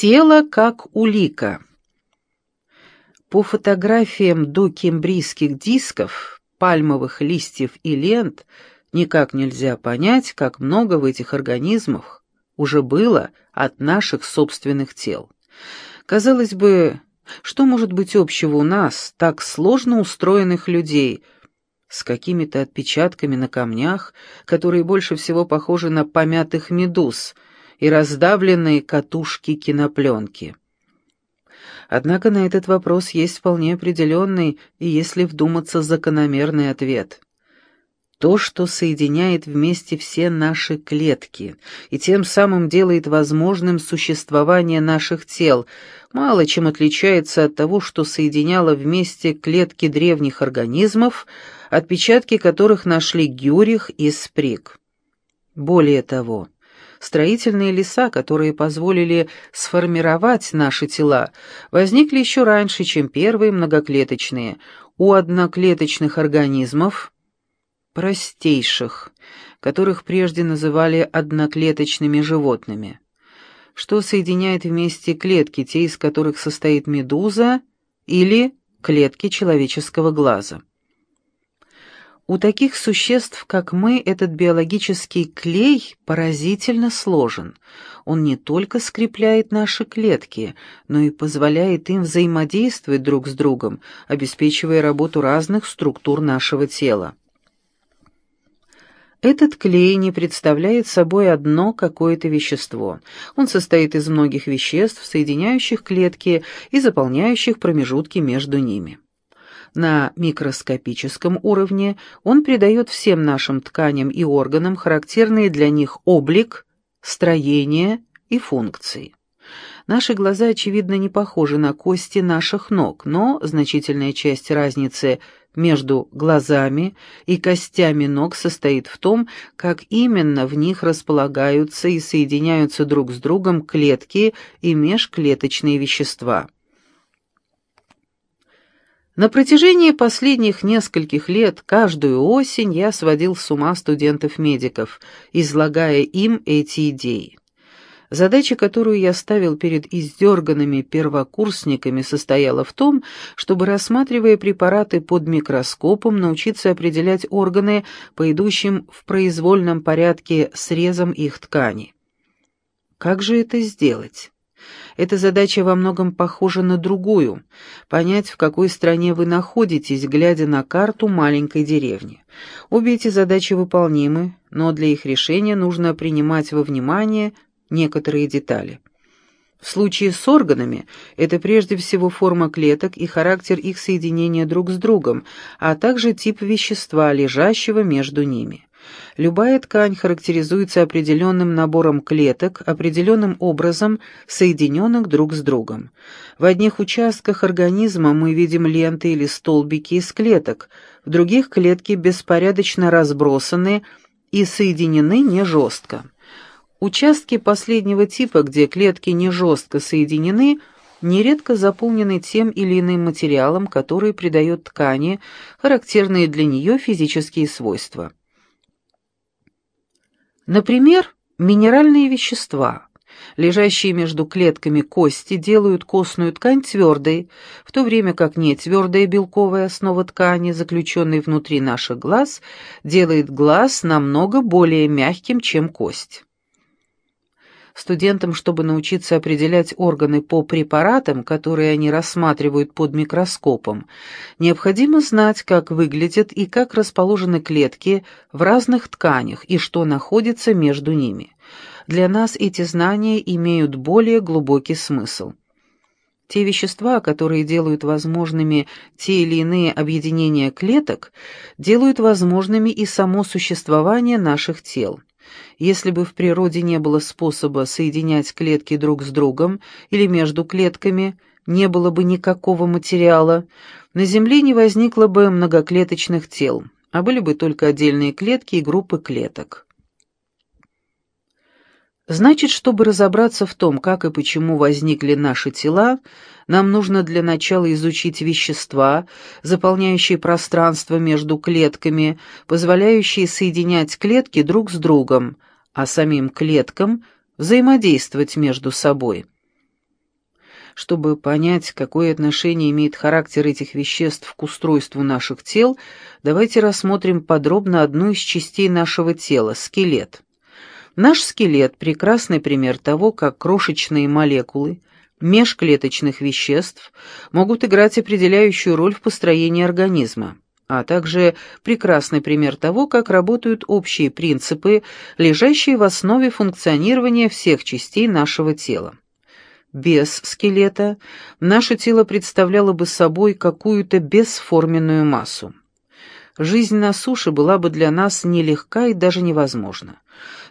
Тело как улика. По фотографиям докембрийских дисков, пальмовых листьев и лент никак нельзя понять, как много в этих организмах уже было от наших собственных тел. Казалось бы, что может быть общего у нас, так сложно устроенных людей, с какими-то отпечатками на камнях, которые больше всего похожи на помятых медуз — и раздавленные катушки кинопленки. Однако на этот вопрос есть вполне определенный и, если вдуматься, закономерный ответ. То, что соединяет вместе все наши клетки и тем самым делает возможным существование наших тел, мало чем отличается от того, что соединяло вместе клетки древних организмов, отпечатки которых нашли Гюрих и Сприк. Более того, строительные леса, которые позволили сформировать наши тела, возникли еще раньше, чем первые многоклеточные. У одноклеточных организмов, простейших, которых прежде называли одноклеточными животными, что соединяет вместе клетки, те из которых состоит медуза, или клетки человеческого глаза. У таких существ, как мы, этот биологический клей поразительно сложен. Он не только скрепляет наши клетки, но и позволяет им взаимодействовать друг с другом, обеспечивая работу разных структур нашего тела. Этот клей не представляет собой одно какое-то вещество. Он состоит из многих веществ, соединяющих клетки и заполняющих промежутки между ними. На микроскопическом уровне он придает всем нашим тканям и органам характерные для них облик, строение и функции. Наши глаза, очевидно, не похожи на кости наших ног, но значительная часть разницы между глазами и костями ног состоит в том, как именно в них располагаются и соединяются друг с другом клетки и межклеточные вещества. На протяжении последних нескольких лет каждую осень я сводил с ума студентов-медиков, излагая им эти идеи. Задача, которую я ставил перед издерганными первокурсниками, состояла в том, чтобы, рассматривая препараты под микроскопом, научиться определять органы по идущим в произвольном порядке срезам их ткани. Как же это сделать? Эта задача во многом похожа на другую — понять, в какой стране вы находитесь, глядя на карту маленькой деревни. Обе эти задачи выполнимы, но для их решения нужно принимать во внимание некоторые детали. В случае с органами это прежде всего форма клеток и характер их соединения друг с другом, а также тип вещества, лежащего между ними. Любая ткань характеризуется определенным набором клеток, определенным образом соединенных друг с другом. В одних участках организма мы видим ленты или столбики из клеток, в других клетки беспорядочно разбросаны и соединены не жестко. Участки последнего типа, где клетки не жестко соединены, нередко заполнены тем или иным материалом, который придает ткани характерные для нее физические свойства. Например, минеральные вещества, лежащие между клетками кости, делают костную ткань твердой, в то время как нетвердая белковая основа ткани, заключенной внутри наших глаз, делает глаз намного более мягким, чем кость. Студентам, чтобы научиться определять органы по препаратам, которые они рассматривают под микроскопом, необходимо знать, как выглядят и как расположены клетки в разных тканях и что находится между ними. Для нас эти знания имеют более глубокий смысл. Те вещества, которые делают возможными те или иные объединения клеток, делают возможными и само существование наших тел. Если бы в природе не было способа соединять клетки друг с другом или между клетками, не было бы никакого материала, на Земле не возникло бы многоклеточных тел, а были бы только отдельные клетки и группы клеток. Значит, чтобы разобраться в том, как и почему возникли наши тела, нам нужно для начала изучить вещества, заполняющие пространство между клетками, позволяющие соединять клетки друг с другом, а самим клеткам взаимодействовать между собой. Чтобы понять, какое отношение имеет характер этих веществ к устройству наших тел, давайте рассмотрим подробно одну из частей нашего тела – скелет. Наш скелет – прекрасный пример того, как крошечные молекулы межклеточных веществ могут играть определяющую роль в построении организма, а также прекрасный пример того, как работают общие принципы, лежащие в основе функционирования всех частей нашего тела. Без скелета наше тело представляло бы собой какую-то бесформенную массу. Жизнь на суше была бы для нас нелегка и даже невозможна.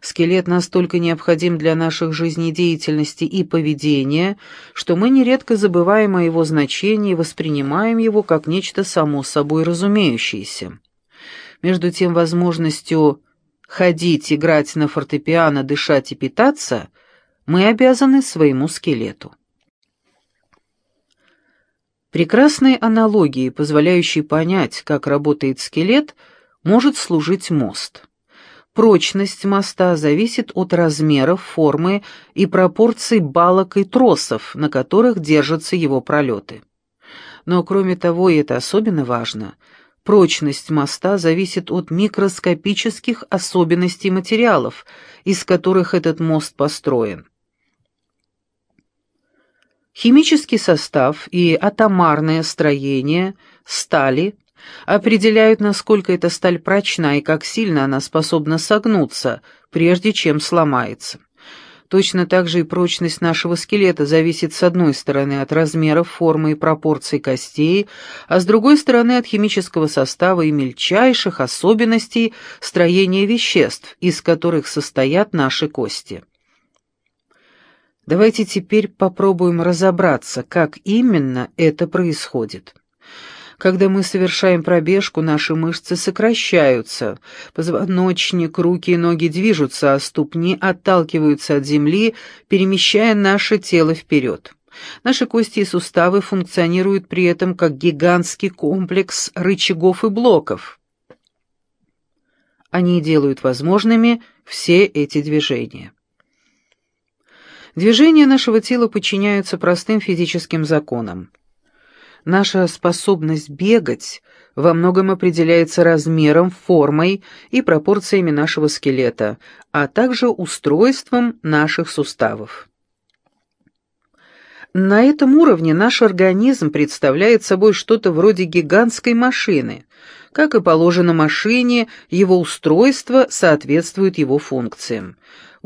Скелет настолько необходим для наших жизнедеятельности и поведения, что мы нередко забываем о его значении и воспринимаем его как нечто само собой разумеющееся. Между тем, возможностью ходить, играть на фортепиано, дышать и питаться – мы обязаны своему скелету. Прекрасной аналогией, позволяющей понять, как работает скелет, может служить мост. Прочность моста зависит от размеров, формы и пропорций балок и тросов, на которых держатся его пролеты. Но кроме того, и это особенно важно, прочность моста зависит от микроскопических особенностей материалов, из которых этот мост построен. Химический состав и атомарное строение стали определяют, насколько эта сталь прочна и как сильно она способна согнуться, прежде чем сломается. Точно так же и прочность нашего скелета зависит с одной стороны от размеров, формы и пропорций костей, а с другой стороны от химического состава и мельчайших особенностей строения веществ, из которых состоят наши кости. Давайте теперь попробуем разобраться, как именно это происходит. Когда мы совершаем пробежку, наши мышцы сокращаются, позвоночник, руки и ноги движутся, а ступни отталкиваются от земли, перемещая наше тело вперед. Наши кости и суставы функционируют при этом как гигантский комплекс рычагов и блоков. Они делают возможными все эти движения. Движения нашего тела подчиняются простым физическим законам. Наша способность бегать во многом определяется размером, формой и пропорциями нашего скелета, а также устройством наших суставов. На этом уровне наш организм представляет собой что-то вроде гигантской машины. Как и положено машине, его устройство соответствует его функциям.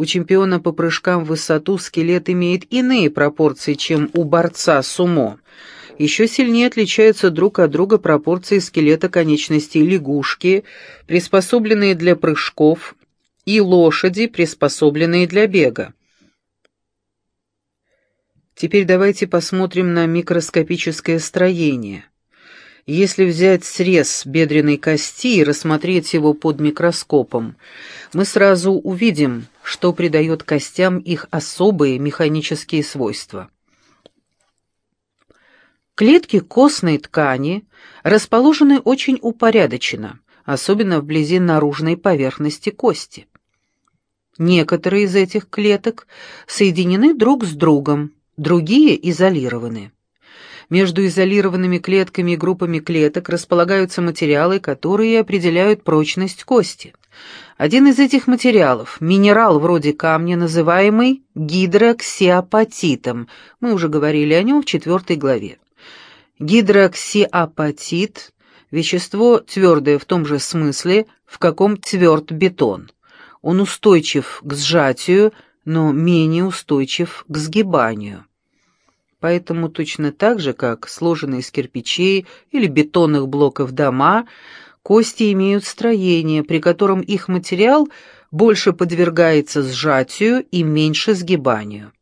У чемпиона по прыжкам в высоту скелет имеет иные пропорции, чем у борца сумо. Еще сильнее отличаются друг от друга пропорции скелета конечностей лягушки, приспособленные для прыжков, и лошади, приспособленные для бега. Теперь давайте посмотрим на микроскопическое строение. Если взять срез бедренной кости и рассмотреть его под микроскопом, мы сразу увидим, что придает костям их особые механические свойства. Клетки костной ткани расположены очень упорядоченно, особенно вблизи наружной поверхности кости. Некоторые из этих клеток соединены друг с другом, другие изолированы. Между изолированными клетками и группами клеток располагаются материалы, которые определяют прочность кости. Один из этих материалов, минерал вроде камня, называемый гидроксиапатитом, мы уже говорили о нем в четвертой главе. Гидроксиапатит – вещество твердое в том же смысле, в каком тверд бетон. Он устойчив к сжатию, но менее устойчив к сгибанию. Поэтому точно так же, как сложенные из кирпичей или бетонных блоков дома, кости имеют строение, при котором их материал больше подвергается сжатию и меньше сгибанию.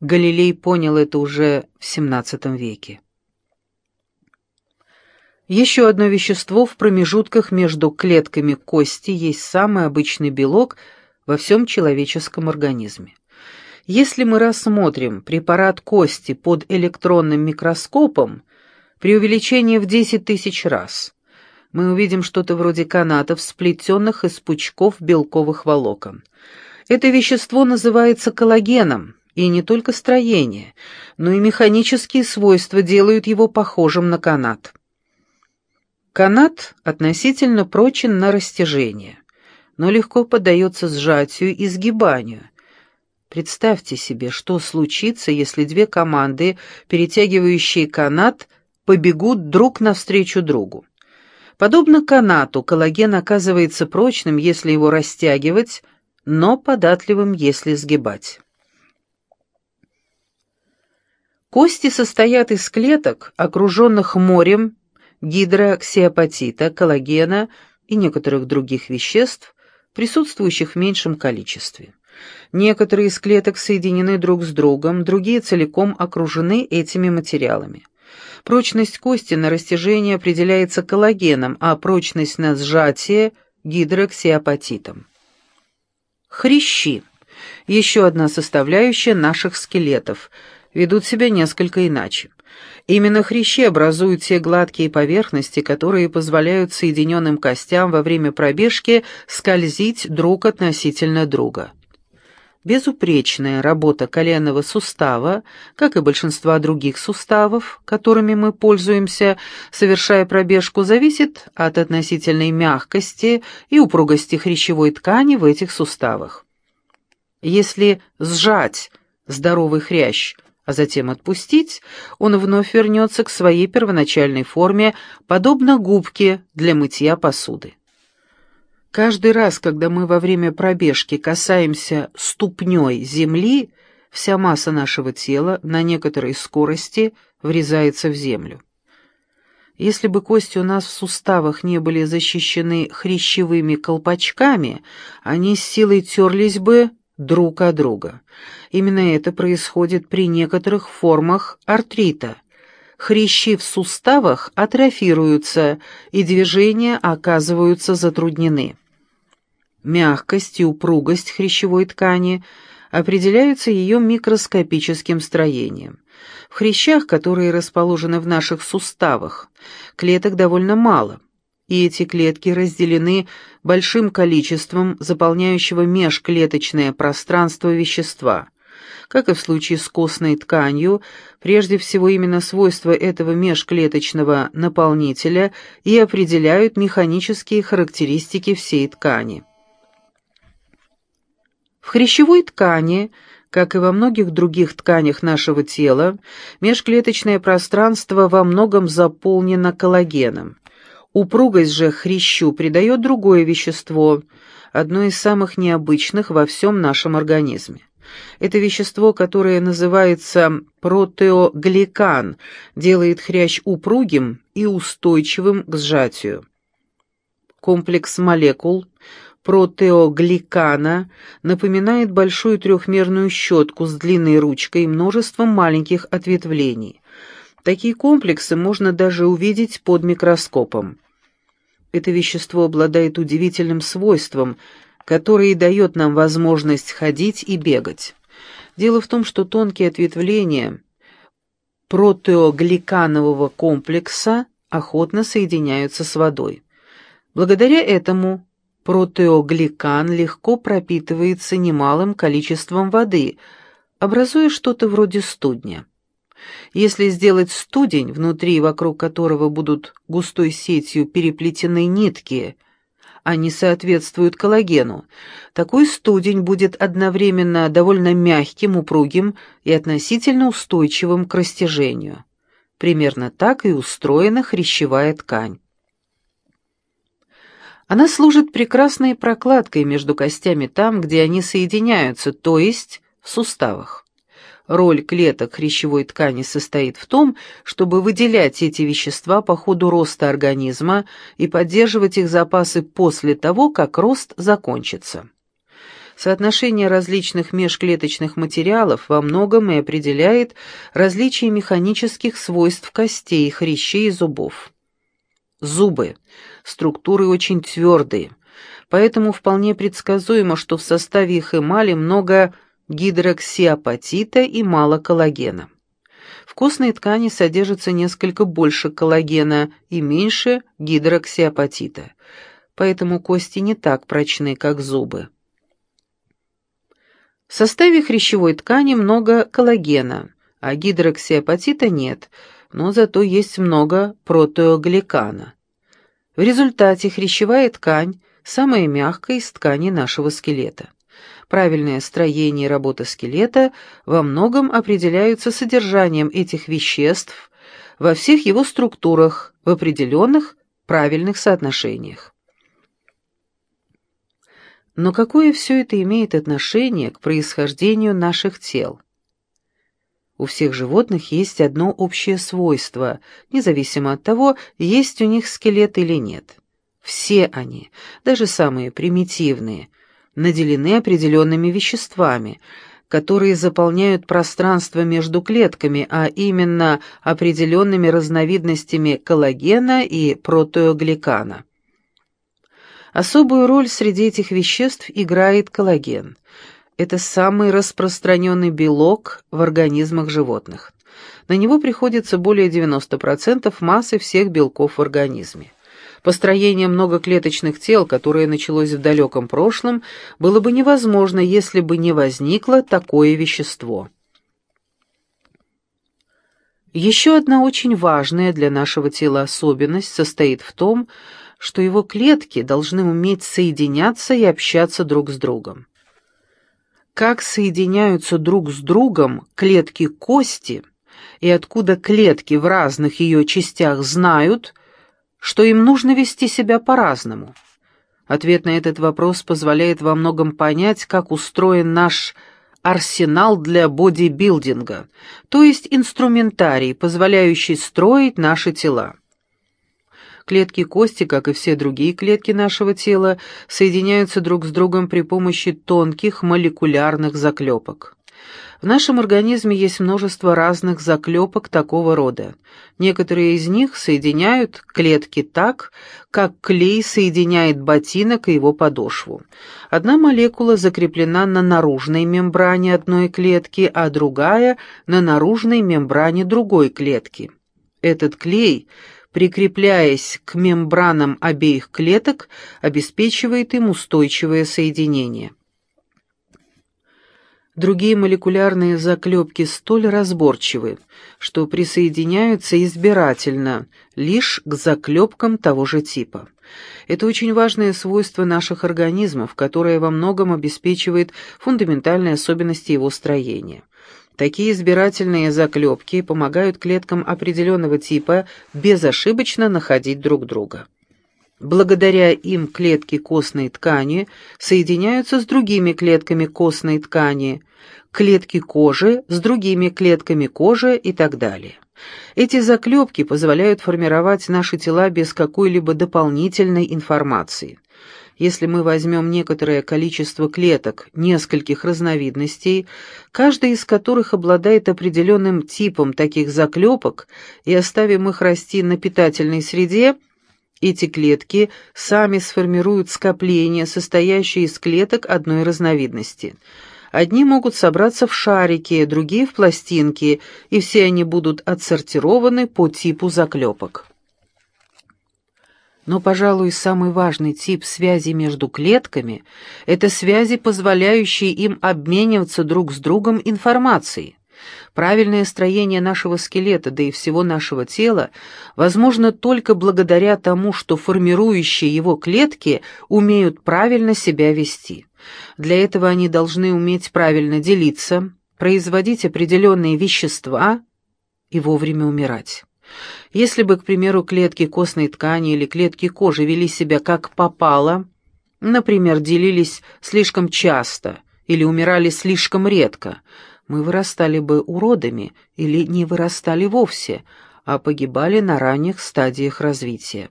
Галилей понял это уже в XVII веке. Еще одно вещество в промежутках между клетками кости есть самый обычный белок во всем человеческом организме. Если мы рассмотрим препарат кости под электронным микроскопом, при увеличении в 10 тысяч раз, мы увидим что-то вроде канатов, сплетенных из пучков белковых волокон. Это вещество называется коллагеном, И не только строение, но и механические свойства делают его похожим на канат. Канат относительно прочен на растяжение, но легко поддается сжатию и сгибанию. Представьте себе, что случится, если две команды, перетягивающие канат, побегут друг навстречу другу. Подобно канату, коллаген оказывается прочным, если его растягивать, но податливым, если сгибать. Кости состоят из клеток, окруженных морем гидроксиапатита, коллагена и некоторых других веществ, присутствующих в меньшем количестве. Некоторые из клеток соединены друг с другом, другие целиком окружены этими материалами. Прочность кости на растяжение определяется коллагеном, а прочность на сжатие – гидроксиапатитом. Хрящи – еще одна составляющая наших скелетов – ведут себя несколько иначе. Именно хрящи образуют те гладкие поверхности, которые позволяют соединенным костям во время пробежки скользить друг относительно друга. Безупречная работа коленного сустава, как и большинства других суставов, которыми мы пользуемся, совершая пробежку, зависит от относительной мягкости и упругости хрящевой ткани в этих суставах. Если сжать здоровый хрящ – а затем отпустить, он вновь вернется к своей первоначальной форме, подобно губке для мытья посуды. Каждый раз, когда мы во время пробежки касаемся ступней земли, вся масса нашего тела на некоторой скорости врезается в землю. Если бы кости у нас в суставах не были защищены хрящевыми колпачками, они с силой терлись бы друг от друга. Именно это происходит при некоторых формах артрита. Хрящи в суставах атрофируются, и движения оказываются затруднены. Мягкость и упругость хрящевой ткани определяются ее микроскопическим строением. В хрящах, которые расположены в наших суставах, клеток довольно мало – и эти клетки разделены большим количеством заполняющего межклеточное пространство вещества. Как и в случае с костной тканью, прежде всего именно свойства этого межклеточного наполнителя и определяют механические характеристики всей ткани. В хрящевой ткани, как и во многих других тканях нашего тела, межклеточное пространство во многом заполнено коллагеном. Упругость же хрящу придает другое вещество, одно из самых необычных во всем нашем организме. Это вещество, которое называется протеогликан, делает хрящ упругим и устойчивым к сжатию. Комплекс молекул протеогликана напоминает большую трехмерную щетку с длинной ручкой и множеством маленьких ответвлений. Такие комплексы можно даже увидеть под микроскопом. Это вещество обладает удивительным свойством, которое дает нам возможность ходить и бегать. Дело в том, что тонкие ответвления протеогликанового комплекса охотно соединяются с водой. Благодаря этому протеогликан легко пропитывается немалым количеством воды, образуя что-то вроде студня. Если сделать студень, внутри и вокруг которого будут густой сетью переплетены нитки, они соответствуют коллагену, такой студень будет одновременно довольно мягким, упругим и относительно устойчивым к растяжению. Примерно так и устроена хрящевая ткань. Она служит прекрасной прокладкой между костями там, где они соединяются, то есть в суставах. Роль клеток хрящевой ткани состоит в том, чтобы выделять эти вещества по ходу роста организма и поддерживать их запасы после того, как рост закончится. Соотношение различных межклеточных материалов во многом и определяет различие механических свойств костей, хрящей и зубов. Зубы. Структуры очень твердые, поэтому вполне предсказуемо, что в составе их эмали много гидроксиапатита и мало коллагена. В костной ткани содержится несколько больше коллагена и меньше гидроксиапатита, поэтому кости не так прочны, как зубы. В составе хрящевой ткани много коллагена, а гидроксиапатита нет, но зато есть много протеогликана. В результате хрящевая ткань – самая мягкая из тканей нашего скелета. Правильное строение и работа скелета во многом определяются содержанием этих веществ во всех его структурах в определенных правильных соотношениях. Но какое все это имеет отношение к происхождению наших тел? У всех животных есть одно общее свойство, независимо от того, есть у них скелет или нет. Все они, даже самые примитивные, наделены определенными веществами, которые заполняют пространство между клетками, а именно определенными разновидностями коллагена и протеогликана. Особую роль среди этих веществ играет коллаген. Это самый распространенный белок в организмах животных. На него приходится более 90% массы всех белков в организме. Построение многоклеточных тел, которое началось в далеком прошлом, было бы невозможно, если бы не возникло такое вещество. Еще одна очень важная для нашего тела особенность состоит в том, что его клетки должны уметь соединяться и общаться друг с другом. Как соединяются друг с другом клетки кости, и откуда клетки в разных ее частях знают, что им нужно вести себя по-разному? Ответ на этот вопрос позволяет во многом понять, как устроен наш арсенал для бодибилдинга, то есть инструментарий, позволяющий строить наши тела. Клетки кости, как и все другие клетки нашего тела, соединяются друг с другом при помощи тонких молекулярных заклепок. В нашем организме есть множество разных заклепок такого рода. Некоторые из них соединяют клетки так, как клей соединяет ботинок и его подошву. Одна молекула закреплена на наружной мембране одной клетки, а другая – на наружной мембране другой клетки. Этот клей, прикрепляясь к мембранам обеих клеток, обеспечивает им устойчивое соединение. Другие молекулярные заклепки столь разборчивы, что присоединяются избирательно, лишь к заклепкам того же типа. Это очень важное свойство наших организмов, которое во многом обеспечивает фундаментальные особенности его строения. Такие избирательные заклепки помогают клеткам определенного типа безошибочно находить друг друга. Благодаря им клетки костной ткани соединяются с другими клетками костной ткани, клетки кожи с другими клетками кожи и так далее. Эти заклепки позволяют формировать наши тела без какой-либо дополнительной информации. Если мы возьмем некоторое количество клеток нескольких разновидностей, каждая из которых обладает определенным типом таких заклепок, и оставим их расти на питательной среде, эти клетки сами сформируют скопление, состоящее из клеток одной разновидности – Одни могут собраться в шарики, другие в пластинки, и все они будут отсортированы по типу заклепок. Но, пожалуй, самый важный тип связи между клетками – это связи, позволяющие им обмениваться друг с другом информацией. Правильное строение нашего скелета, да и всего нашего тела, возможно только благодаря тому, что формирующие его клетки умеют правильно себя вести. Для этого они должны уметь правильно делиться, производить определенные вещества и вовремя умирать. Если бы, к примеру, клетки костной ткани или клетки кожи вели себя как попало, например, делились слишком часто или умирали слишком редко, мы вырастали бы уродами или не вырастали вовсе, а погибали на ранних стадиях развития.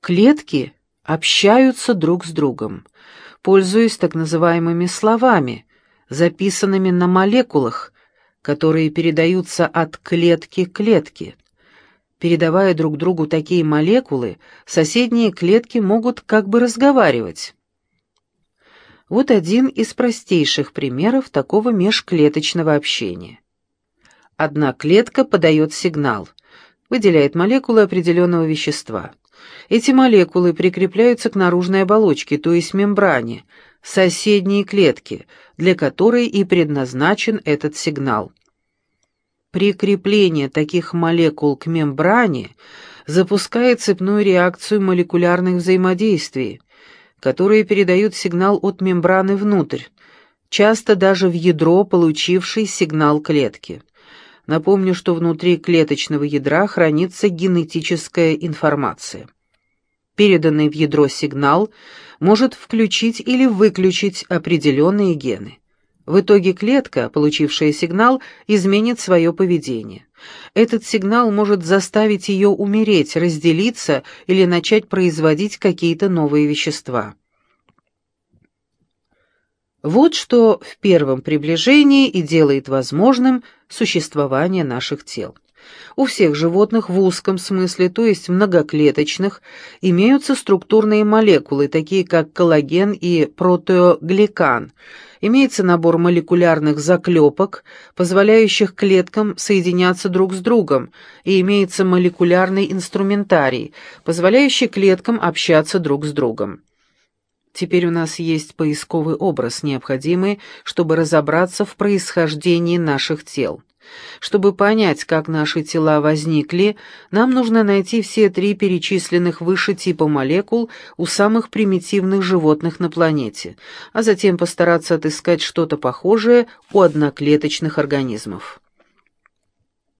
Клетки общаются друг с другом, пользуясь так называемыми словами, записанными на молекулах, которые передаются от клетки к клетке. Передавая друг другу такие молекулы, соседние клетки могут как бы разговаривать. Вот один из простейших примеров такого межклеточного общения. Одна клетка подает сигнал, выделяет молекулы определенного вещества – эти молекулы прикрепляются к наружной оболочке, то есть мембране, соседние клетки, для которой и предназначен этот сигнал. Прикрепление таких молекул к мембране запускает цепную реакцию молекулярных взаимодействий, которые передают сигнал от мембраны внутрь, часто даже в ядро, получившей сигнал клетки. Напомню, что внутри клеточного ядра хранится генетическая информация. Переданный в ядро сигнал может включить или выключить определенные гены. В итоге клетка, получившая сигнал, изменит свое поведение. Этот сигнал может заставить ее умереть, разделиться или начать производить какие-то новые вещества. Вот что в первом приближении и делает возможным существование наших тел. У всех животных в узком смысле, то есть многоклеточных, имеются структурные молекулы, такие как коллаген и протеогликан. Имеется набор молекулярных заклепок, позволяющих клеткам соединяться друг с другом, и имеется молекулярный инструментарий, позволяющий клеткам общаться друг с другом. Теперь у нас есть поисковый образ, необходимый, чтобы разобраться в происхождении наших тел. Чтобы понять, как наши тела возникли, нам нужно найти все три перечисленных выше типа молекул у самых примитивных животных на планете, а затем постараться отыскать что-то похожее у одноклеточных организмов.